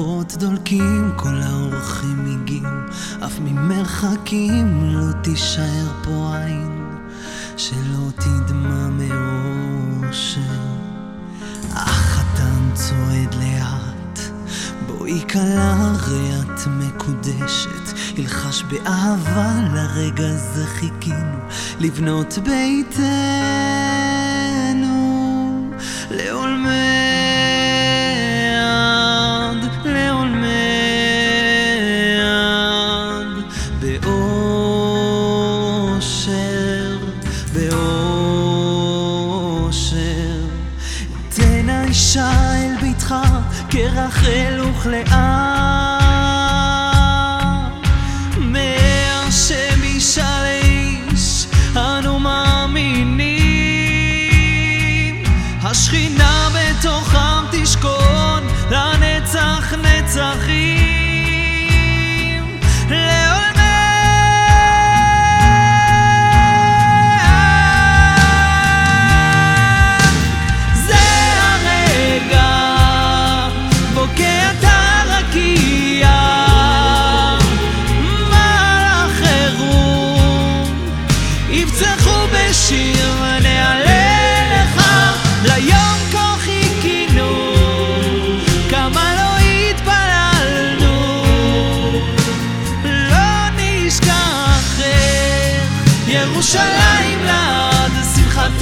אורות דולקים, כל האורחים הגיעו, אף ממרחקים לא תישאר פה עין, שלא תדמע מאושר. החתן צועד לאט, בואי כלה, הרי את מקודשת, ילחש באהבה, לרגע זה חיכינו, לבנות ביתנו, אל ביתך, כרחל וכלאה. מהשם אישה לאיש, אנו מאמינים. ירושלים לעד שמחתנו.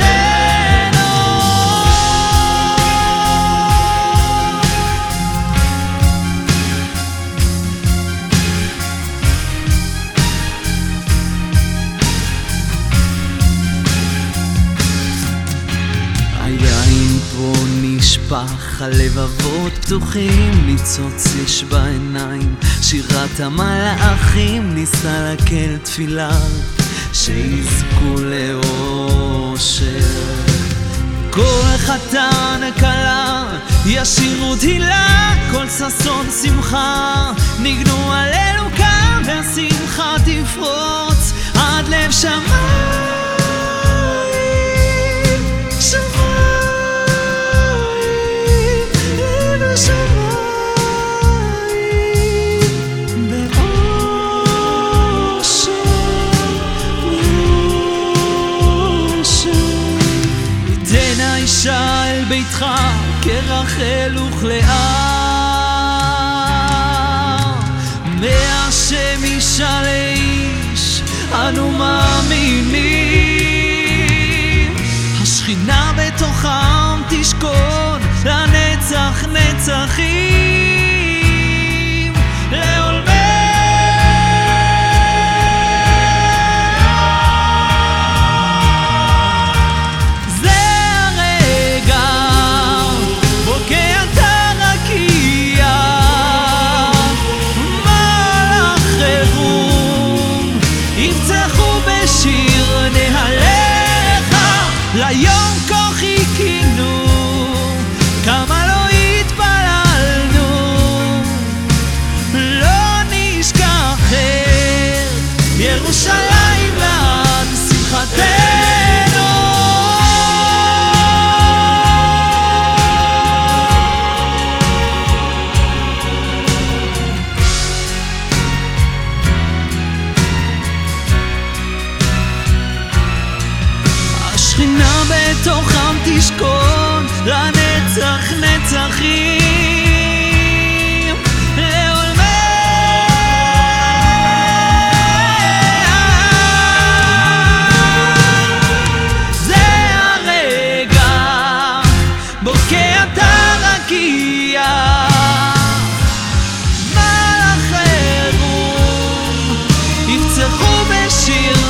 היין פה נשפך, הלבבות פתוחים, ניצוץ יש בעיניים, שירת המלאכים ניסה להקל תפילה, שיזכו לאושר. כל חתן כלה ישירו תהילה, כל ששון שמחה, ניגנו הללו כאן, והשמחה תפרוץ עד לב. שמיים, כרחל וכלאה. מהשם אישה לאיש אנו מאמינים. השכינה בתוכם תשכון לנצח נצחים. till